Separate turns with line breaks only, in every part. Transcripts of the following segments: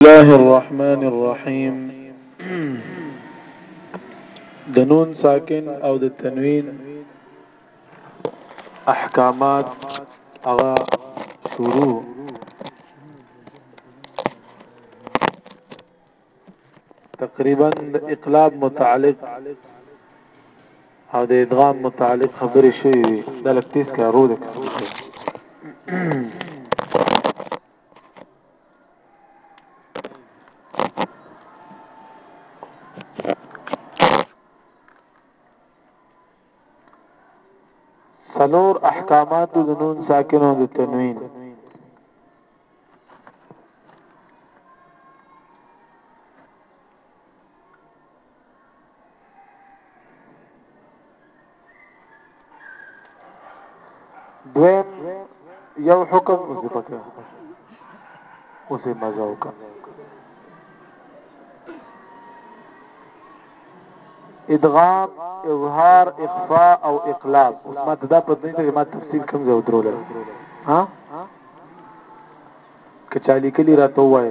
الله الرحمن الرحیم د نون ساکن او د تنوین احکامات هغه شروع تقریبا اقلاب متعلق او د ادغام متعلق خبرې شوې وي د لکتیس کارو ده سلور احکامات د نون ساکنو د تنوین دویم یو حکم اوسې پکې اوسې مزه وکړه ادغام اظهار اخفاء او اقلاب اوس ما دا په دې کې ما تفصیل کوم زو درول ها کچالي کلی راته وای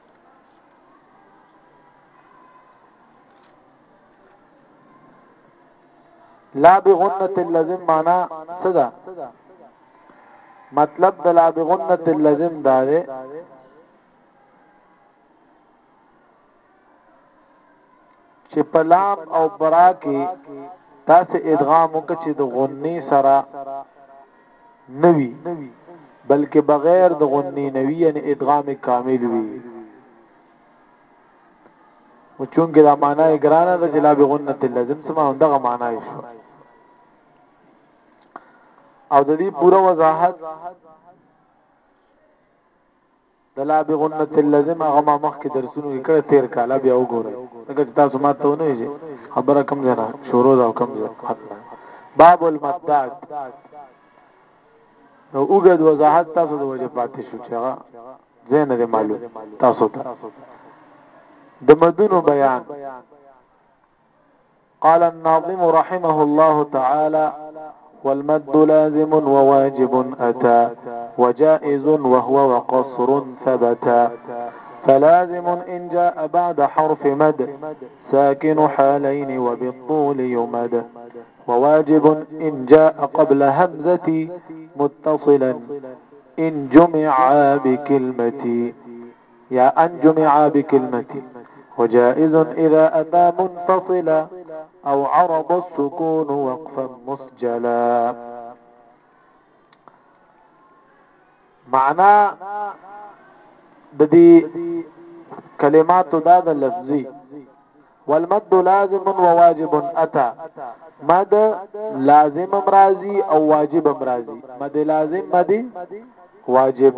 لا بغنة اللزم معناه صدا مطلب دا لا بغنة اللزم داره چې په لام او برا کې تاسو ادغام وکړي چې د غنی سره نوي بلکې بغیر د غنی نوي یعنی ادغام کامل وي او چونګې دا معنی ګرانه ده چې لا به غنه لازم سم هم دغه معنی شو او د دې پوره وضاحت د لا بغنة اللذم هغه ما مخکې درسونو کې کړه تیر کال بیا وګورئ ځکه چې تاسو ما ته ونه ویل خبره کم ځای نه شروع ده او کم ځای ختمه باب المدات نو وګد وضاحت تاسو د وجه پاتې شو چې هغه ځای نه معلوم تاسو ته د مدونو بیان قال الناظم رحمه الله تعالى والمد لازم وواجب أتى وجائز وهو وقصر ثبتا فلازم إن جاء بعد حرف مد ساكن حالين وبالطول يمد وواجب إن جاء قبل همزة متصلا إن جمع بكلمتي يا أن جمع بكلمتي وجائز إذا أتى منفصلا أو عرض السكون وقفا مسجلا معنا د دې کلماتو دا د لفظي والمد لازم وواجب اتى مد لازم امرازي او واجب امرازي مد لازم مد واجب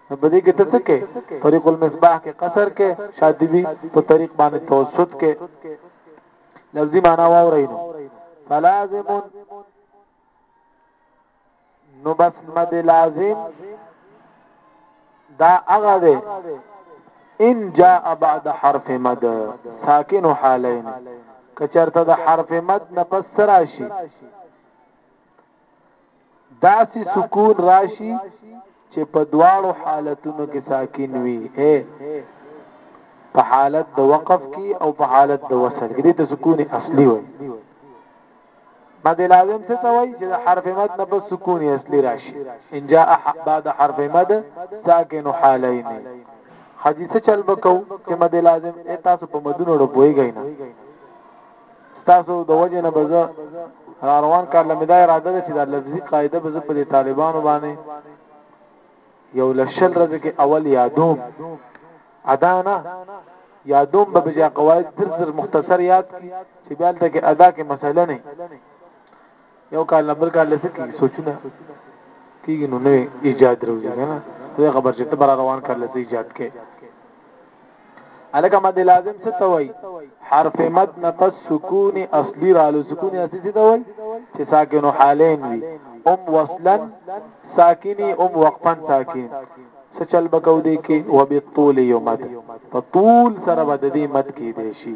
نو په دې کې ته څه کې طریق المصباح کې قصر کې شاطبی په طریق باندې توسط کې لفظي معنا واورینو فلازم نو بس مد لازم دا هغه دی ان جاء بعد حرف مد ساکن حالین کچرته د حرف مد نه پس راشي داسې سکون راشي چې په دواړو حالتونو کې ساکن وي اے په حالت د وقف کې او په حالت د وصل کې د سکون اصلي وي مد لازم څه ته وایي چې د حرف مد نه بس سکون اصلي راشي ان جاء بعد حرف مد ساکن حالین حدیث چل بکو چې مد لازم تاسو په مدونو ډوبوي غینا ستاسو د وجه نه به زه را روان کار لمې دا اراده ده چې دا لفظي قاعده به زه په دې طالبانو باندې یو لشل رزه کې اول یادوم ادا نه یادوم به بجا قواعد در در مختصر یاد کی چې بیا تل کې ادا کې مسله نه یو کال نه بل کال لسکی سوچونه کیږي نو نوې ایجاد روزي کنه ته خبر چې ته بر روان کړل سي ایجاد کې الکه مد لازم څه ته وای حرف مد نه پس سکون اصلي رالو سکون اصلي څه ته وای چې ساکن حالین وي ام وصلا ساکني ام وقفا ساکن سچل بکاو دي کې وبالطول یومد په طول سره بد دي مد کې دي شي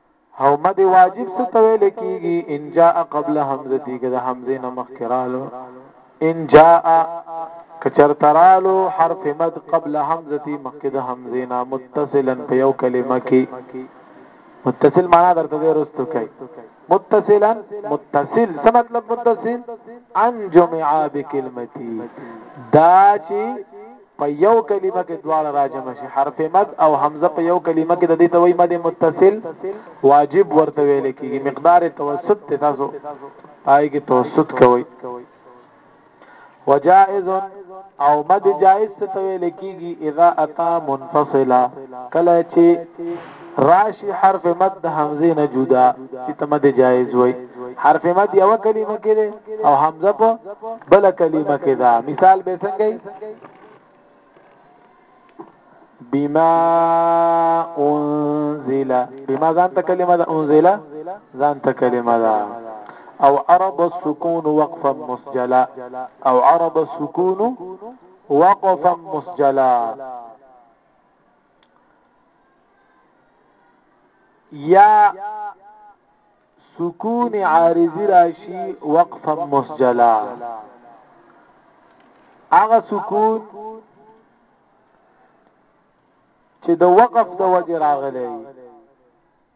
او مد واجب څه ته ویل کیږي ان جاء قبل حمزه دی که د حمزه نه مخکرالو ان جاء کچرترالو حرف مد قبل حمزه دی مخکې د حمزه نه متصلا په یو کلمه کې متصل معنا درته ورستو کوي متصلا متصل څه مطلب متصل ان جمعا بکلمتي دا چې په یو کلمه کې دواړه راجم شي حرف مد او حمزه په یو کلمه کې د دې توي مد متصل واجب ورته ویل کېږي مقدار توسط ته تاسو پای کې توسط کوي وجائز او مد جائز ته ویل کېږي اذا اتا منفصلا کله چې راشي حرف مد د حمزه نه جدا چې تمد جایز وای حرف مد یو کلمه کې ده او حمزه په بل کلمه کې ده مثال به څنګه بما انزل بما ځان ته کلمه ده انزل ځان ته کلمه ده او عرب السكون وقفا مسجلا او عرب السكون وقفا مسجلا یا سکون عارضی راشی وقفا مسجلا اغا سکون چې د وقف د وجه راغلی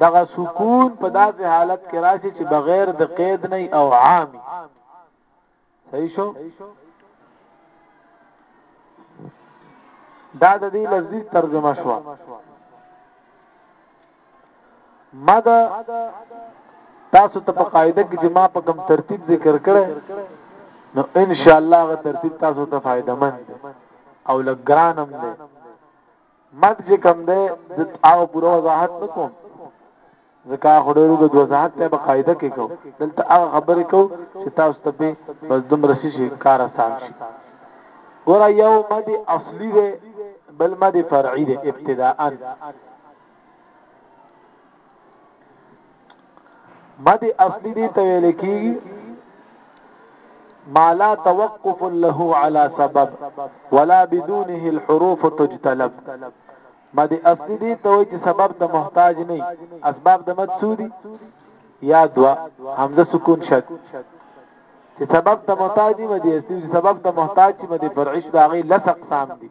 دغه سکون په داسې حالت کې راشي چې بغیر د قید نه او عامي صحیح شو دا د دې لفظي ترجمه شو ما دا تاسو ته په قاعده کې چې ما په کوم ترتیب ذکر کړی نو ان شاء الله غو ترتیب تاسو ته فائدہ مند او لګرانم دی مد چې کم دی د او پوره وضاحت نکوم ځکه خورو د وضاحت ته په قاعده کې کو دلته هغه خبرې کو چې تاسو ته به بس دومره شي کار آسان شي ګور یو مد اصلي دی بل مد فرعي دی ابتداءً مد اصلي دي ته ویل کیږي ما لا توقف له على سبب ولا بدونه الحروف تجتلب مد اصلي دي ته وایي چې سبب ته محتاج نه اسباب د مد سودي یا دوا حمزه سکون شد چې سبب ته محتاج دي مدي اصلي سبب ته محتاج چې مدي فرعي شو دا غي لسق سام دي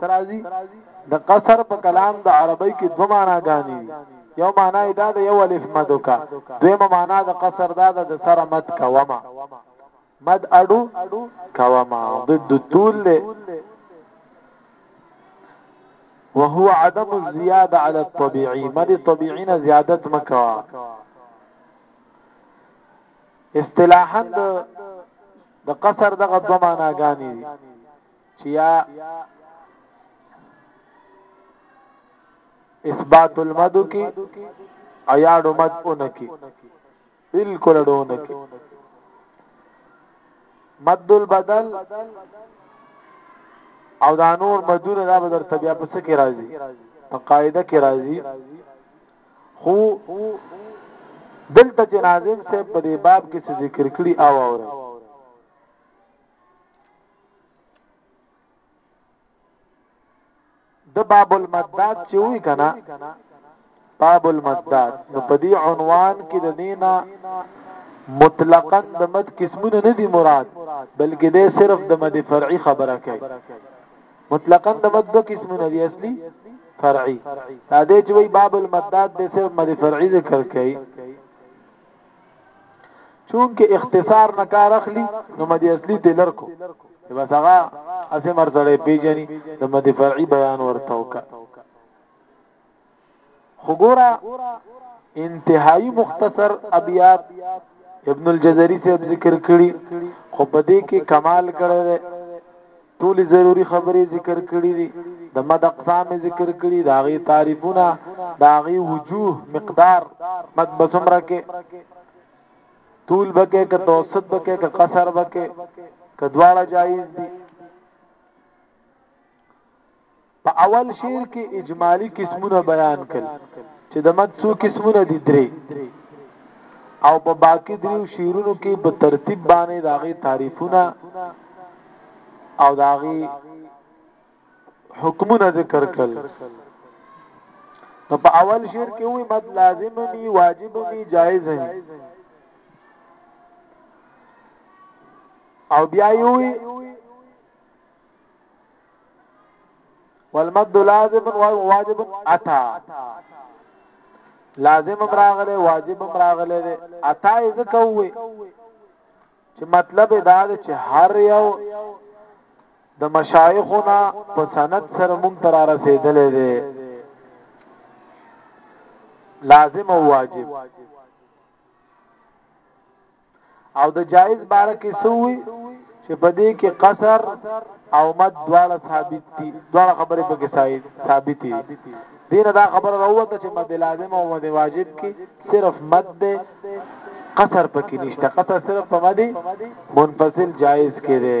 سرازي د قصر په کلام د عربی کې دوه معنا غاني یو معنا دا د یو الف مد کا دویمه معنا د قصر دا د سر مد کا وما مد اډو کواما ضد الطول له وهو عدم الزياده على الطبيعي مد طبيعينا زيادت مکا اصطلاحا د قصر دغه دوه معنا غاني چې یا اثبات المد کی ایاډ مد اون کی بالکل ډون کی مد البدل او دا نور مدونه دا بدر طبيعه پس کې راځي په قاعده کې راځي خو دلته چې ناظم صاحب په دې باب کې ذکر کړی او اوره د باب المدات چې وی کنه باب المدات نو په دې عنوان کې د دینا مطلقاً د مد قسمونه نه دي مراد بلکې د صرف د مد فرعي خبره کوي مطلقاً د مد دوه قسمونه دي اصلي فرعي دا دې چې وی باب المدات د صرف مد فرعي ذکر کوي چونکه اختصار نه کار اخلي نو مدي اصلي ته لرکو بس هغه اسه مر سره پیجني د مدي فرعي بیان ورته وکړه خګورا انتهایی مختصر ابیات ابن الجزری سے ذکر کړي خو په دې کې کمال کړی ټولي ضروري خبرې ذکر کړې دي د مد اقسام ذکر کړي دا غي تعریفونه دا غي وجوه مقدار مد بسمره کې طول بکې ک توسط بکې ک قصر بکې ک دواړه جایز دي په اول شعر کې اجمالي قسمونه بیان کړل چې د مد څو قسمونه دي درې او په باقی دریو شعرونو کې په ترتیب باندې داغي تعریفونه او داغي حکمونه ذکر کړل نو په اول شعر کې وي مد لازم می واجب می جایز می او بیا یوي والمد لازم واجب اتا لازم راغله واجب راغله دي اتا یې ځکوي چې مطلب دا دی چې هر یو د مشایخونه په سند سره مونږ تر رسیدلې دي لازم او واجب او د جائز باره کې سووي چې په دې کې قصر او مد دواړه ثابت دي دواړه خبرې په کې ثابت دي دینه دا خبره راوته چې مد لازم او مد واجب کې صرف مد ده قصر پکې نشته قصر صرف په مد منفصل جائز کې ده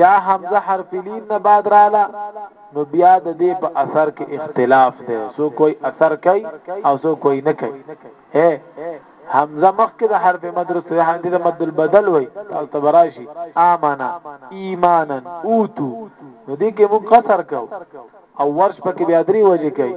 یا حمزه حرف لین نه بعد رااله نو بیا د دې په اثر کې اختلاف دی سو کوئی اثر کوي او سو کوئی نه کوي هه حمزه مخکې د حرف مد رسو یا حمزه مد البدل وای تاسو ته براشي امانا ایمانا اوتو نو دې کې موږ قصر کو او ورش پکې بیا درې وجه کوي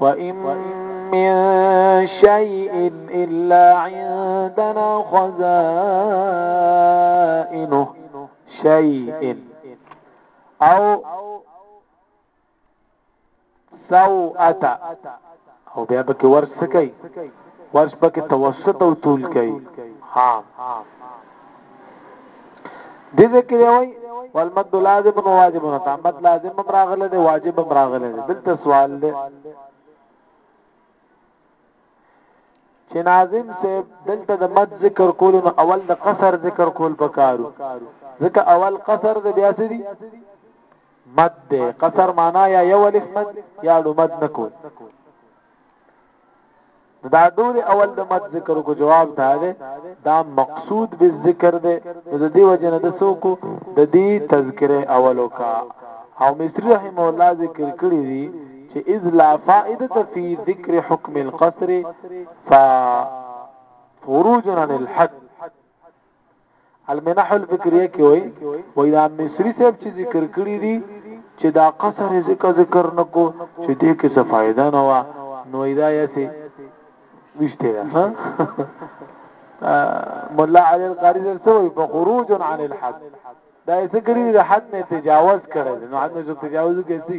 وَإِن مِّن شَيْءٍ إِلَّا عِندَنَا خَزَائِنُهُ شَيْءٍ او سوءت او بیا پکې ورس کوي ورس پکې توسط او طول کوي ها دې ذکر وای والمد لازم او واجب نو تعمد لازم هم راغله دي واجب هم راغله دي دلته سوال دی چې ناظم صاحب دلته د مد ذکر کول نو اول د قصر ذکر کول پکارو ځکه اول قصر د بیا سری مد دی قصر معنا یا یو الف مد یا لمد نکول نو دا ډول اول د مد ذکر کو جواب دا ده دا مقصود به ذکر ده نو د دې وجه نه د سوکو د دې تذکره اولو کا او مصری رحم الله ذکر کړی دی چې اذ لا فائده فی ذکر حکم القصر ف فروج عن الحد المنح الفکریه کې وای وای دا مصری صاحب چې ذکر کړی دي چې دا قصر ذکر ذکر نکو چې دې کې څه فائدہ نه و نو دا یې سي وشته ها مولا علی القاری سوی فخروج عن الحد دا یې څه کړی د حد نه تجاوز کړی نو حد نه تجاوز کې سي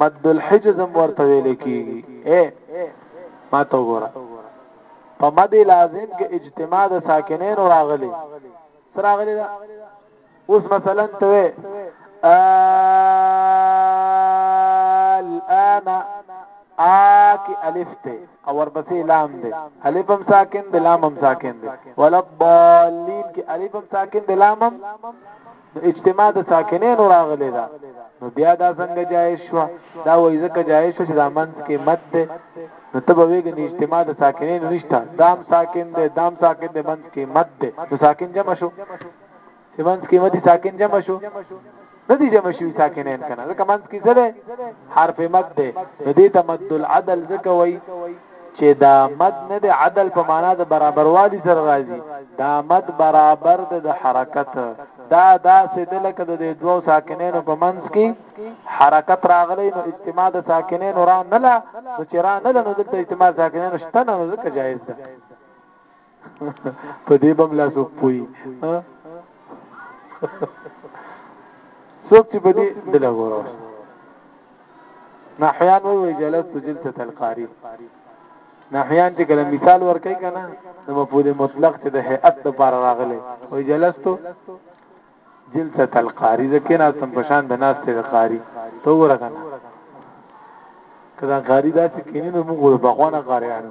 مد الحجز هم ورته ویل کیږي اے ما ته وګوره په مد لازم کې اجتماع د ساکنین راغلي سره راغلي دا اوس مثلا ته الان آک الف ته او ورپسې لام دی الف هم ساکن دی لام هم ساکن دی ولضالین کې الف هم ساکن دی لام هم نو اجتماع د ساکنینو راغلی دا نو بیا دا څنګه جایز شو دا وای ځکه جایز شو چې دا منځ کې مد ده نو ته به ویګنې اجتماع د ساکنینو نشته دام ساکن ده دام ساکن ده منځ کې مد ده نو ساکن جمع شو چې منځ کې مدي ساکن جمع شو نه دي جمع شوی ساکنین کنه ځکه منځ کې څه ده حرف مد ده نو دې ته مد العدل ځکه وای چې دا مد نه د عدل په معنا د برابروالي سره راځي دا مد برابر د د حرکت دا داسې د لکه د دوو ساکنینو په منځ کې حرکت راغلی نو اجتماع د ساکنینو را نه لا نو چې را نه لا نو دلته اجتماع ساکنینو شته نو ځکه جایز ده په دې بم لا څوک پوي ها څوک چې په دې دله وروس نحیان وی وی جلست جلسه القاری نحیان چې کله مثال ورکړي کنه د مفعول مطلق چې د هيئت د بار راغلي او جلست جلسه القاری ځکه نه تم پشان د ناس ته قاری تو ورکنه کدا قاری دا چې کینې نو موږ په خوانه قاریانو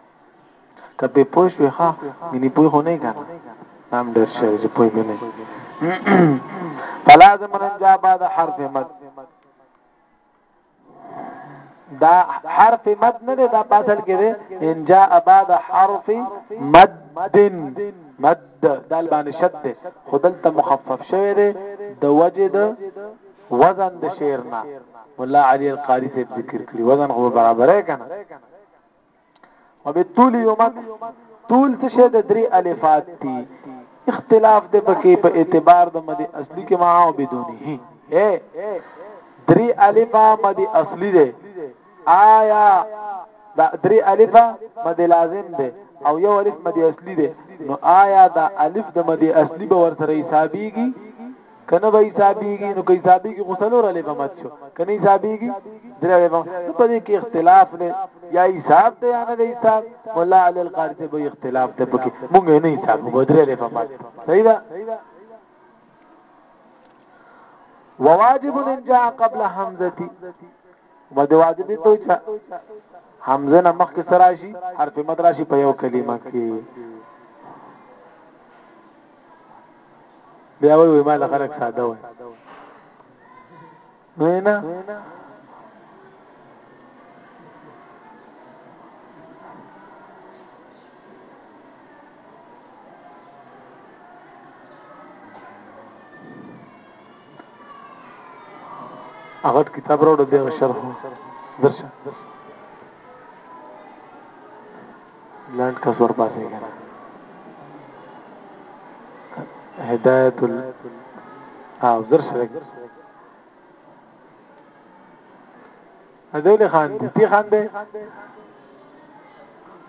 که به پوه شوې ښه ګنې پوه خو نه کنه دا هم ډېر شعر چې پوه به نه فلازم رنجا بعد حرف مد دا حرف مد نه دی دا پاسل کې دی ان جاء بعد حرف مد مد دال باندې شد دی خدل ته مخفف شوی دی د وجه د وزن د شعر نه مولا علی القاری سے ذکر کړی وزن خو برابرې کنه وبالطول یومک طول څه شه د درې الفات دي اختلاف د پکې په اعتبار د مد اصلي کې ما او بدونی هي درې الفا مد اصلي ده آیا دا درې الفا مد لازم ده او یو الف مد اصلي ده نو آیا دا الف د مد اصلي به ورته حسابيږي کنه به حسابيږي نو که حسابيږي خو سلور علی به مات شو کنه حسابيږي درې علی به په دې کې اختلاف دی یا حساب دی یا نه دی حساب مولا علی القاری ته به اختلاف دی پکې مونږ نه حساب وګو درې علی به مات صحیح ده وواجب ان جاء قبل حمزتي ما د واجب ته چا حمزه نه مخکې سراشي حرف مد راشي په یو کلمه کې بیا وای وای مال خلک ساده وای وینا هغه کتاب راوړو بیا شرح درشه لنډ کس ورپاسې کنه هدایت ال او زر سره هدایت خان دي تی خان دي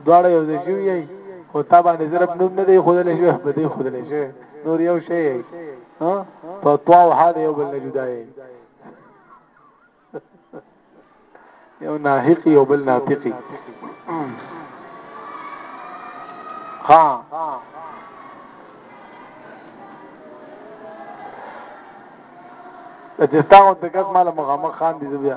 دواړه یو ځای شوی یي او تا باندې ضرب نوم نه دی خود له شوی په دې خود له شوی نور یو شی ها په توا او حال یو بل نه جدا یي یو ناحق یو بل ناطقی ها د دستاو د کس مال مخامخ خان دي بیا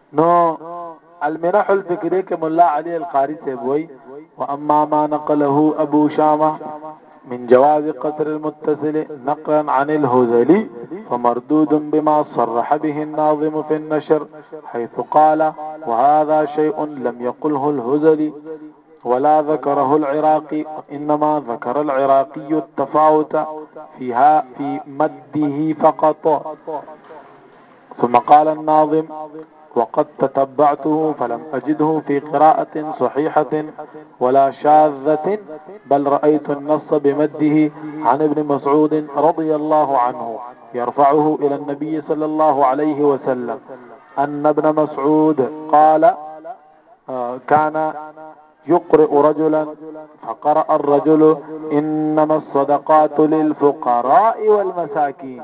نو المنح الفکری کے ملا علی القاری صاحب وای واما ما نقله ابو شامه من جواز قصر المتصل نقلا عن الهذلي فمردود بما صرح به الناظم في النشر حيث قال وهذا شيء لم يقله الهذلي ولا ذكره العراقي إنما ذكر العراقي التفاوت فيها في مده فقط ثم قال الناظم وقد تتبعته فلم أجده في قراءة صحيحة ولا شاذة بل رأيت النص بمده عن ابن مسعود رضي الله عنه يرفعه إلى النبي صلى الله عليه وسلم أن ابن مسعود قال آه، كان يقرئ رجلا فقرأ الرجل إنما الصدقات للفقراء والمساكين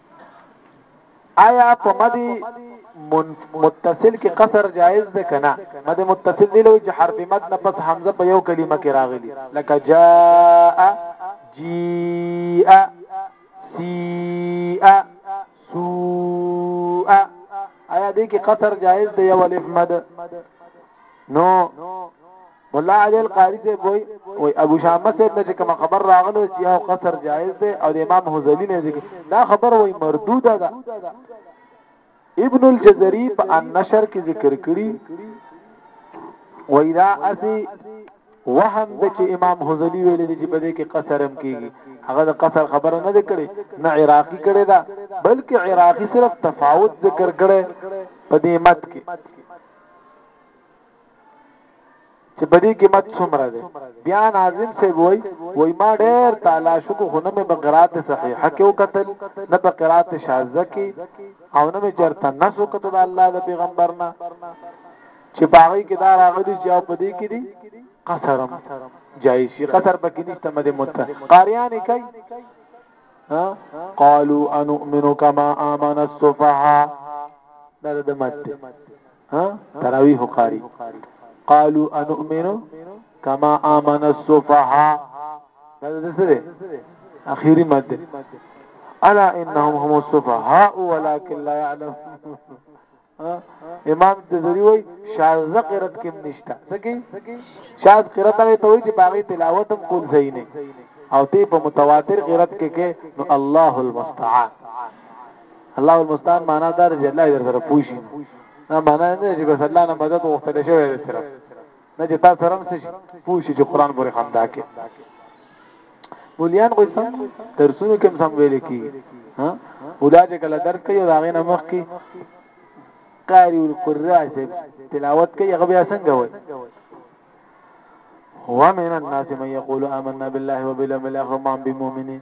آیا په مد متصل کې قصر جائز ده کنه مد متصل دی لوي چې حرف مد نه پس حمزه په یو کلمه کې راغلي لکه جاء جیء سیء سوء آیا دې کې قصر جائز دی یو الف مد نو مولا علي القاری ته وای وای ابو شامه صاحب نه کوم خبر راغلو چې یو قصر جایز دی او د امام حزلی نه ذکر دا خبر وای مردوده ده ابن الجزری په النشر کې ذکر کړی وای دا اسی وهم د چې امام حزلی ویل دي چې په دې کې قصرم کیږي هغه د قصر خبره نه کړي نه عراقي کړي دا بلکې عراقي صرف تفاوت ذکر کړي په دې مت کې چې بدی قیمت څومره دی بیا ناظم سی وای وای ما ډیر تلاش کو خو نه مې په قرات صحیحه کې وکتل نه په قرات شاذه کې او نه مې چرته نسو کتل الله د پیغمبرنا چې باغی کې دا راغلی چې او بدی کې دي قصرم جایز شي قصر پکې نشته مده مت قاریان کوي ها قالوا انؤمن كما امن السفهاء دا د مت ها تراویح قاری قالو انؤمنو کما امن الصفحه دا څه سره اخیری ماده الا انهم هم الصفحه ولكن لا يعلم امام جزري وای شاذ قرات کې نشتا سګي شاذ قرات هغه ته وای چې باغی تلاوت هم کول صحیح نه او تی په متواتر قرات کې کې نو الله المستعان الله المستعان معنا دار چې الله دې سره پوښي نه معنا نه چې بس الله نه مدد وغوښتل شوی دې سره نه چې تاسو سره هم څه پوښي چې قران پورې خندا کې مولیان کوئی سم درسونو کې سم ویل کی ها ودا چې کله درس کوي دا غي نه مخ کې قاری القراء سے تلاوت کوي هغه بیا څنګه وایي ومن الناس من يقول آمنا بالله وباليوم الآخر ما بمؤمنين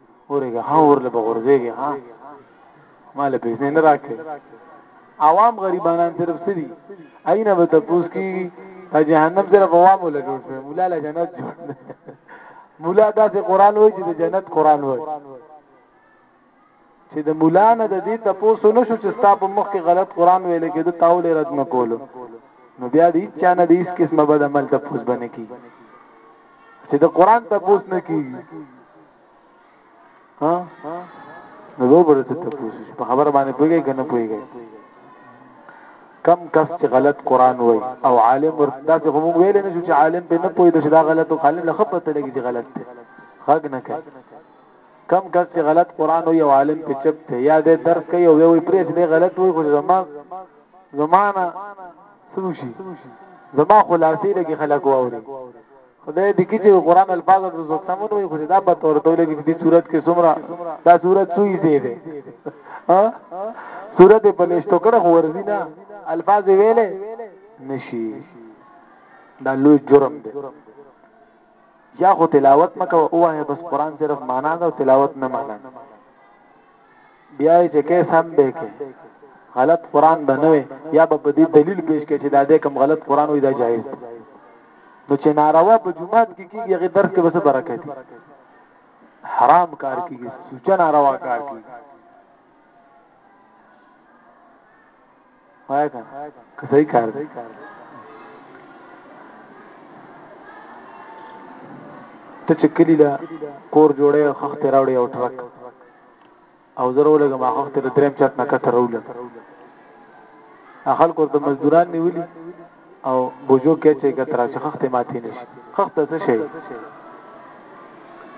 اورګه ها اور له بغورځيږي ها مال پیسې نه راکې عوام غریبانان طرف سری اينه به تاسو کی ته جهنم سره عوام ولا جوړ شوی مولا له جنت جوړ مولا داسې قران وای چې د جنت قران وای چې د مولا نه د دې تاسو نه شو چې ستا په مخ کې غلط قران ویل کې د تاول رد نه کولو نو بیا دې چا نه دې اس قسمه بد عمل تاسو باندې کی چې د قران تاسو نه کیږي ها نو دوه برسه تاسو په خبره باندې پوهیږئ کنه پوهیږئ کم کس چې غلط قران وای او عالم ورته چې هم ویل نه چې عالم به نه پوي د شدا غلط او عالم له خپل ته لګي چې غلط دی حق نه کوي کم کس چې غلط قران وای او عالم په چپ ته یا د درس کوي او وی پرې چې غلط وای خو زما زمانہ سوشي زما خلاصې لګي خلک واوري خدای دې کې چې قران الفاظ د زوک سمون وي خو دا به تور ته لګي دې صورت کې سمرا دا صورت سوی زی ده ها صورت په لښتو کړه ورزي نه الفاظ ویلې نشي دا لوی جرم دی یا خو تلاوت مکوه اوه بس قران صرف معنا ده او تلاوت نه معنا بیا یې چې کې سم به کې غلط قران بنوي یا به بدی دلیل پیش کړي چې دا دې کم غلط قران وي دا جایز ده نو چې ناروا په جمعات کې کیږي هغه درس کې بس برکت دي حرام کار کیږي سوچ ناروا کار کیږي وای کنه که صحیح کار دی ته چې کلی لا کور جوړه او خخت راوړي او ټرک او زرو لګم هغه ته دریم چت نه کتر وروله اخل کور ته مزدوران نیولی او بوجو کې چې کتر چې خخت ماتې نشي خخت څه شي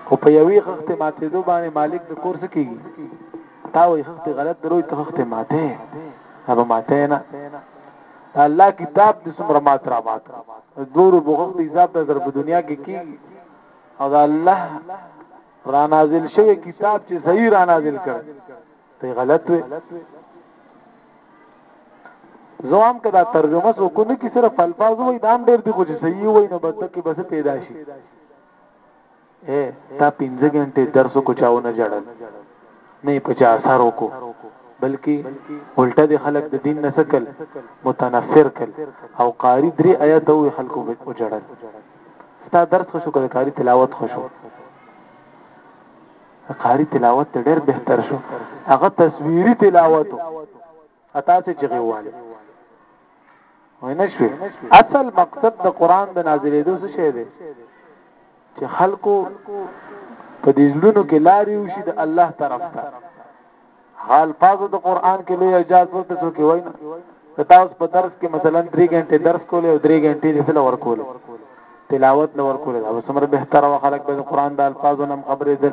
خو په یوې خخت ماتې دوه باندې مالک د کور څه کیږي تا وای خخت غلط دروي ته خخت ماته نه به ماته نه الله کتاب د سمره مات را مات دورو بوغخ د حساب د ضرب دنیا کې کی او دا الله را نازل شوی کتاب چې صحیح را نازل کړ ته غلط وي زوام کدا ترجمه سو کو نه کی صرف الفاظ وای دام ډیر دی خو چې صحیح وای نو بس کې بس پیدا شي اې تا پنځه ګنټې درس وکړو چا ونه ژړل نه یې په چا اثر وکړو بلکې الټه دې خلک د دین نه سکل متنفر کل او قاری درې آیات وې خلکو وجړل ستا درس خوشو کړه قاری تلاوت خوشو قاری تلاوت ډېر بهتر شو هغه تصویری تلاوت اتا سي چغي واله وای نشوي اصل مقصد د قران د نازلېدو څه شی دی چې خلکو په دې ځلونو کې لاري وشي د الله طرف ته حال پازو د قران کې لوی اجازه ورته څوک وای نه کته اوس په درس کې مثلا 3 غنټه درس کولې او 3 غنټې دې سره ورکولې تلاوت لور کولې دا سمره به تر وخت خلک به قران د الفاظو نم خبرې دل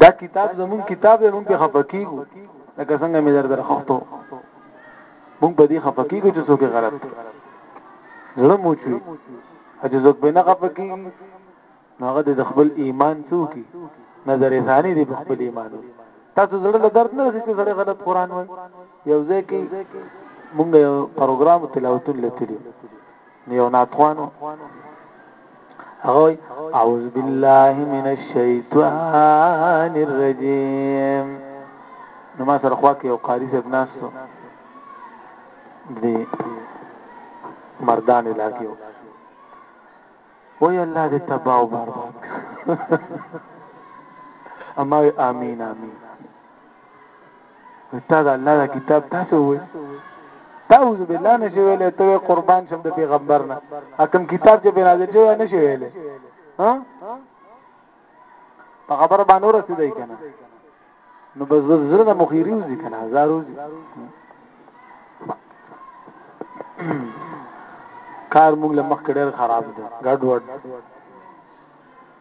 دا کتاب زمون کتاب دی مونږ په خپکیږو لکه څنګه مې در درخواستو مونږ په دې خپکیږو چې څوک غلط زړه مو چوي چې څوک به نه خپکی نو هغه د خپل ایمان څوکي نظر ثاني دی په خپل ایمان تاسو زړه له درد نه رسې چې زړه غلط قران وای یو ځکه مونږ یو پروګرام تلاوتون لته نو یو ناتوانو هغه اعوذ بالله من الشیطان الرجیم نو ما سره خوا کې یو قاری صاحب ناستو دی مردان علاقې وای الله دې تباہ او برباد اما امين امين استاد الله دا کتاب تاسو وې تعوذ بالله نشي ویلې ته قربان شم د پیغمبر نه حکم کتاب چې بنازل شوی نشي ویلې ها په خبر باندې رسیدای کنه نو بس زړه د مخیری وزي کنه هزار وزي کار موږ له مخ کډر خراب دي ګډ وډ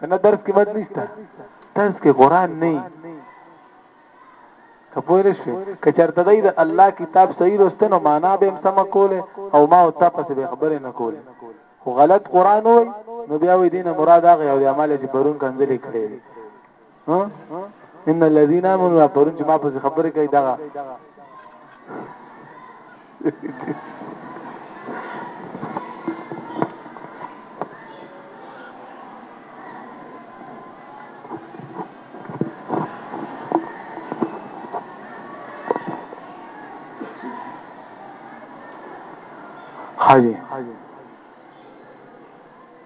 کنه درس کې مت نشته درس کې قران نه کپوره شي کچرته دی د الله کتاب صحیح لوستنو معنا به هم سم کوله او ما او تا پس به خبره نه کوله خو غلط قران وای نو بیا وې دینه مراد هغه او عمل چې پرون کنځلې کړې ها ان الذين امنوا پرون چې ما په خبره کوي دغه حاجی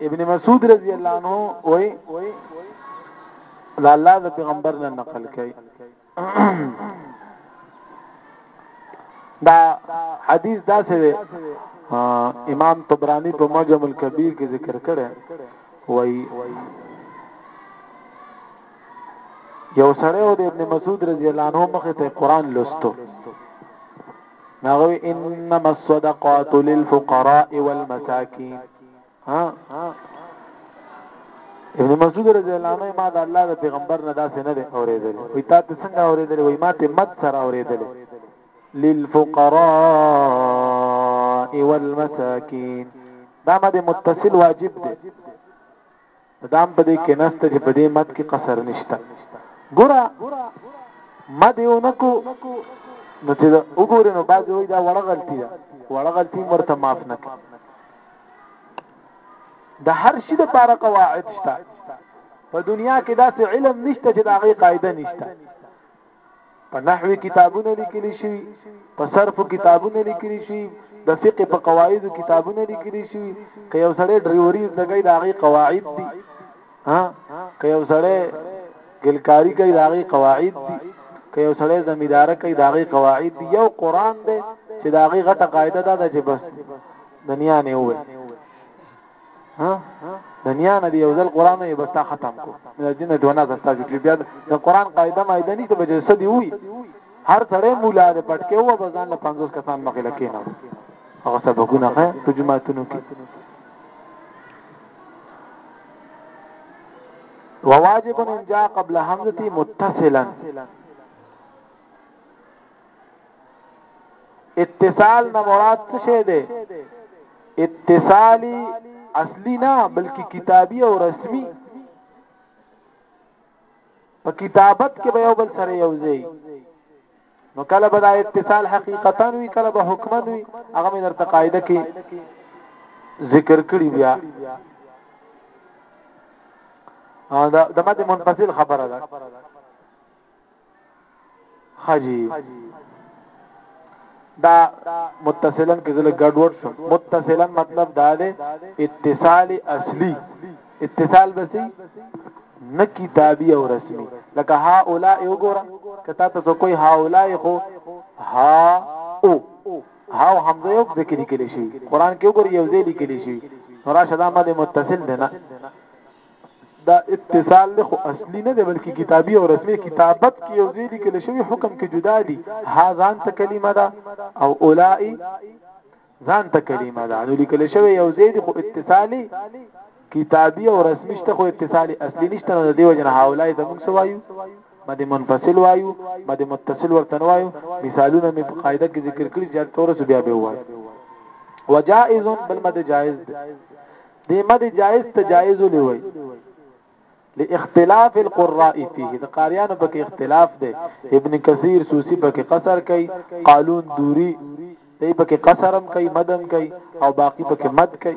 ابن مسعود رضی الله عنه وای لا الله د پیغمبر نه نقل کړي دا حدیث دا څه دی امام طبرانی په معجم الکبیر کې ذکر کړي وای یو سره او د ابن مسعود رضی الله عنه مخ ته قران لوستو ناغوی انما الصدقات للفقراء والمساکین ها ابن مسعود رضی الله عنه ما د الله د پیغمبر نه داسې نه دی اوریدل وی تا ته څنګه اوریدل وی ما ته مت سره اوریدل للفقراء والمساکین دا مده متصل واجب دی دام په دې کې نسته چې په دې مد کې قصر نشته ګوره مد یو نکو نو چې وګورې نو بعضې وایي دا وړه غلطي ده وړه غلطي مرته معاف نه کوي د هر شي د پاره قواعد شته په دنیا کې داسې علم نشته چې د هغې قاعده نشته په نحوی کتابونه لیکل شوی په صرف کتابونه لیکل شوی د فقه په قواعد کتابونه لیکل شوی که یو سړی ډریوري د غي د هغه قواعد دي ها که یو سړی ګلکاری کوي د هغه قواعد دي که یو سړی زمیدار کوي د هغه قواعد دي یو قران دی چې د هغه غټه قاعده ده چې بس دنیا نه وي ها دنیا نه دی یو ځل قران یې بس تا ختم کو نه دین ته نه زستا جوړ بیا د قران قاعده مایده نشته به جسد وي هر سړی مولا دې پټ کې و بزان له 50 کسان مخې لکې نه هغه سبقونه خه په جمعاتونو کې وواجب ان جاء قبل همزه متصلا اتصال نه مراد څه شی دی اتصالی اصلی نه بلکې کتابي او رسمي په کتابت کې به یو بل سره یو ځای نو کله به دا اتصال حقیقتا وی کله به حکمن وی هغه مې درته قاعده کې ذکر کړی بیا دا د ماده منفصل خبره ده حاجی دا متصلن کې زله ګډوډ شو متصلن مطلب دا دی اتصال اصلي اتصال بسې نه کتابي او رسمي لکه ها اولا یو ګوره کته تاسو کوئی ها اولا خو ها او ها حمزه یو ذکر کړي شي قران کې وګور یو ځای لیکل شي نو راشه دا مده متصل دی نه دا اتصال دی خو اصلي نه دی بلکې کتابي او رسمي کتابت کې یو ځای لیکل شوی حکم کې جدا دي ها ځان ته کلمه ده او اولای ځان ته کلمه ده نو لیکل شوی یو ځای دی خو اتصالي کتابي او رسمي شته خو اتصالي اصلي نشته نو دی وجنه هاولای زموږ سوایو مد منفصل وایو مد متصل ورته وایو مثالونه مې په قاعده کې ذکر کړی چې تورس بیا به وایو وجائز بل مد جائز دی دې مد جائز ته جائز ولي وای لاختلاف القراء فيه د قاریانو په کې اختلاف دی ابن کثیر سوسی په کې قصر کوي قالون دوری دی په کې قصرم کوي مدم کوي او باقی په کې مد کوي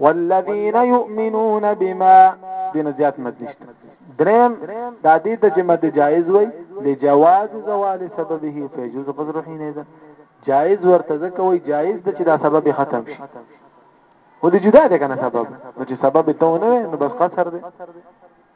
والذین یؤمنون بما دین زیات مد نشته دریم د دې د چې مد جایز وای لجواز زوال سببه فیجوز قدر حين اذا جایز ورته ځکه وای جایز د چې دا سبب ختم شي خو دې جدا ده کنه سبب نو چې سبب ته ونه نو بس قصر ده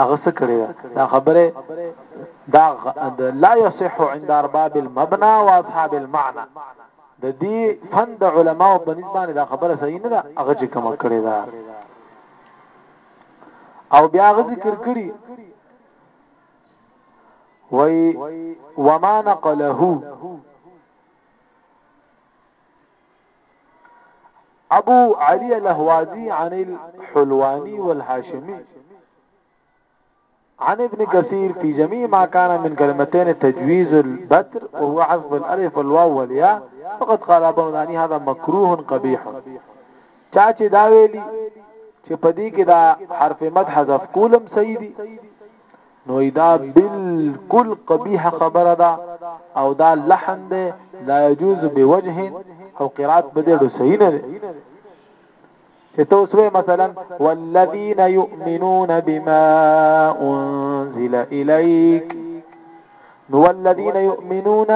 هغه څه کړی دا دا خبره دا لا يصح عند ارباب المبنى واصحاب المعنى د دې فن د علماو په نسبت باندې دا خبره صحیح نه ده هغه چې کوم کړی دا او بیا هغه ذکر کړی وای وما نقله ابو علي الاهوازي عن الحلواني والهاشمي عن ابن كثير في جميع ما كان من كلمتين تجويز البتر وهو عصب الالف والواو والياء فقد قال ابو هذا مكروه قبيح چاچه دا ویلي چې پدې کې دا حرف مد حذف کولم سيدي نو دا بالکل قبیح خبره ده او دا لحن ده لا يجوز بوجه او قرات بده ډو صحیح نه ده چې تاسو مثلا والذین یؤمنون بما انزل الیک نو والذین یؤمنون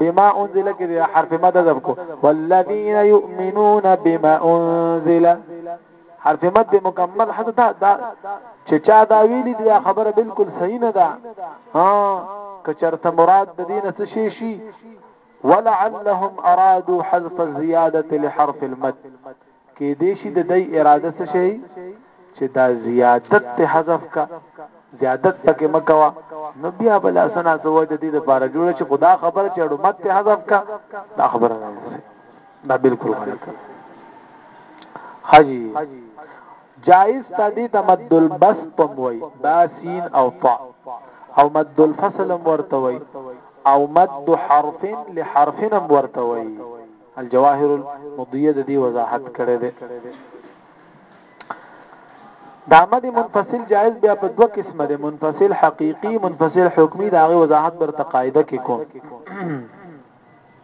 بما انزل کې حرف مد ذکر والذین یؤمنون بما انزل حرف مد مکمل حذف دا, دا چې چا دا ویلي دی خبره بالکل صحیح نه ده ها کچرته مراد د دین څه شي شي ولعلهم ارادوا حذف الزياده لحرف المد کې دې شي د دې اراده څه شي چې دا زیادت ته حذف کا زیادت پکې مکوا نو بیا بل اسنا سوجه دې لپاره جوړ چې خدا خبر چې اړو مت حذف کا دا خبره نه دا بالکل غلط حاجی جائز تدی د مد البس پم وای با سین او طا او مد الفصل ورته وای او مد حرف لحرف ورته وای الجواهر المضیه د دی وضاحت کړی دی دا مد منفصل جائز بیا په دوه قسمه ده منفصل حقيقي منفصل حکمی دا غي وضاحت برته قاعده کې کوم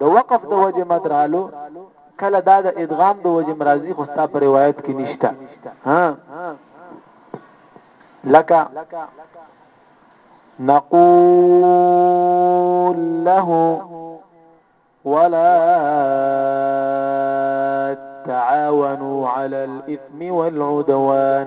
د وقف د وجه مد رالو کله دا د ادغام د وجه مرضی خو ستا په روایت کې نشته ها لکه نقول له ولا تعاونوا على الإثم والعدوان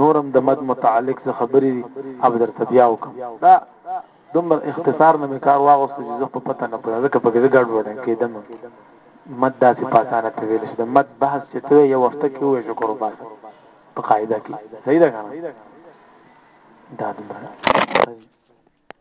نورم د مد متعلق څه خبرې دي اب درته بیا وکم دا دومره اختصار نه کار واغوستو چې زه په پته نه پوهه ځکه په کې ګډ وډه کېدم مد داسې پاسانه ته ویل شي د مد بحث چې ته یو وخت کې وې شکر وباسه په قاعده کې صحیح ده کنه دا دومره